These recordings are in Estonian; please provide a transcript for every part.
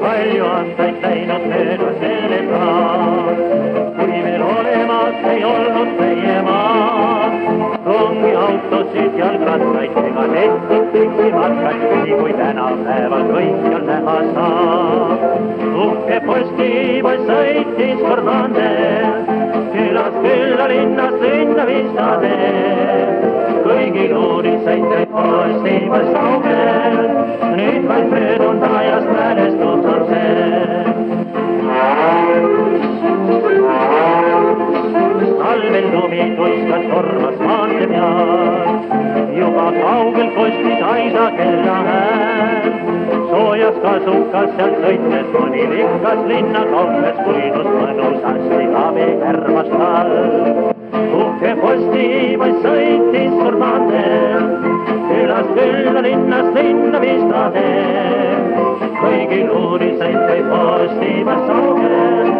palju aastaid läinud mööda selle taas, kui veel olemas ei olnud meie maa. rongiautosid, jalgrattaid ega tehtud pikki matkaid, nii kui tänapäeval kõikjal näha saab. uhke postipoiss sõitis kord maanteel, külast külla, linnast linna vistades kõigil uudisseid teeb postipoiss kaugel, nüüd vaid möödunud ajast mälestus on see. talvel lumi tuiskas tormas maantee peal, juba kaugel kostis aisa kellahääl. soojas kasukas sealt sõites mõni rikas linna kauples, kuinus mõnusasti abi kärmas tal uhke postipoiss sõitis surmaandel, külast külla, linnast linna vistades. kõigil uudisseid käib postipoiss kaugel,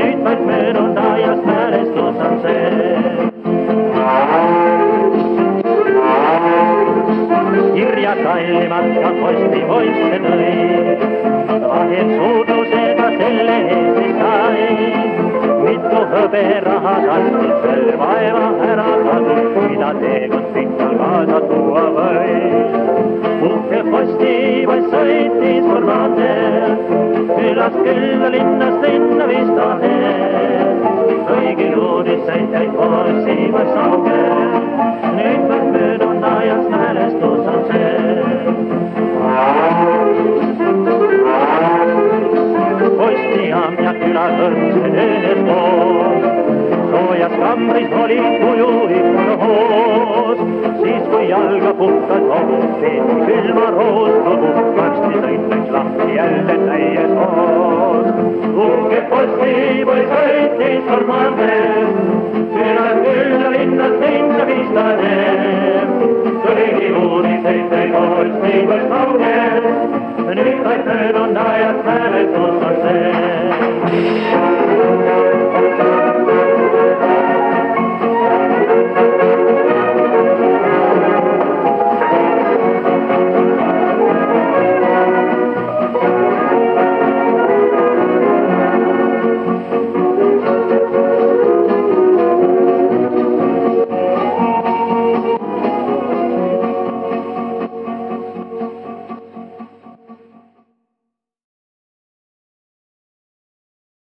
nüüd vaid möödunud ajast mälestus on see. kirja kallimad ka postipoisse tõi, hõberaha kastis veel vaeva ära kadus, mida teekond pikal kaasa tuua võis. uhke postipoiss sõitis formaateel, külast külla, linnast linna vistades. kõigil uudiseid käib postipoiss kaugel, nüüd vaid möödunud ajast mälestus on see postijaam ja küla kõrgused üheskoos ajad kambris olid kuju ikkunahoos. siis kui jalga puhtalt hobus, peeti külmaroos togus, varsti sõit läks lahti jälle täies hoos. tunge posti või sõitis kolmandes, külas külla linnas linna vistane. tuli uudis seitse koos, nii kui saunes, nüüd said möödunud ajad mäletud.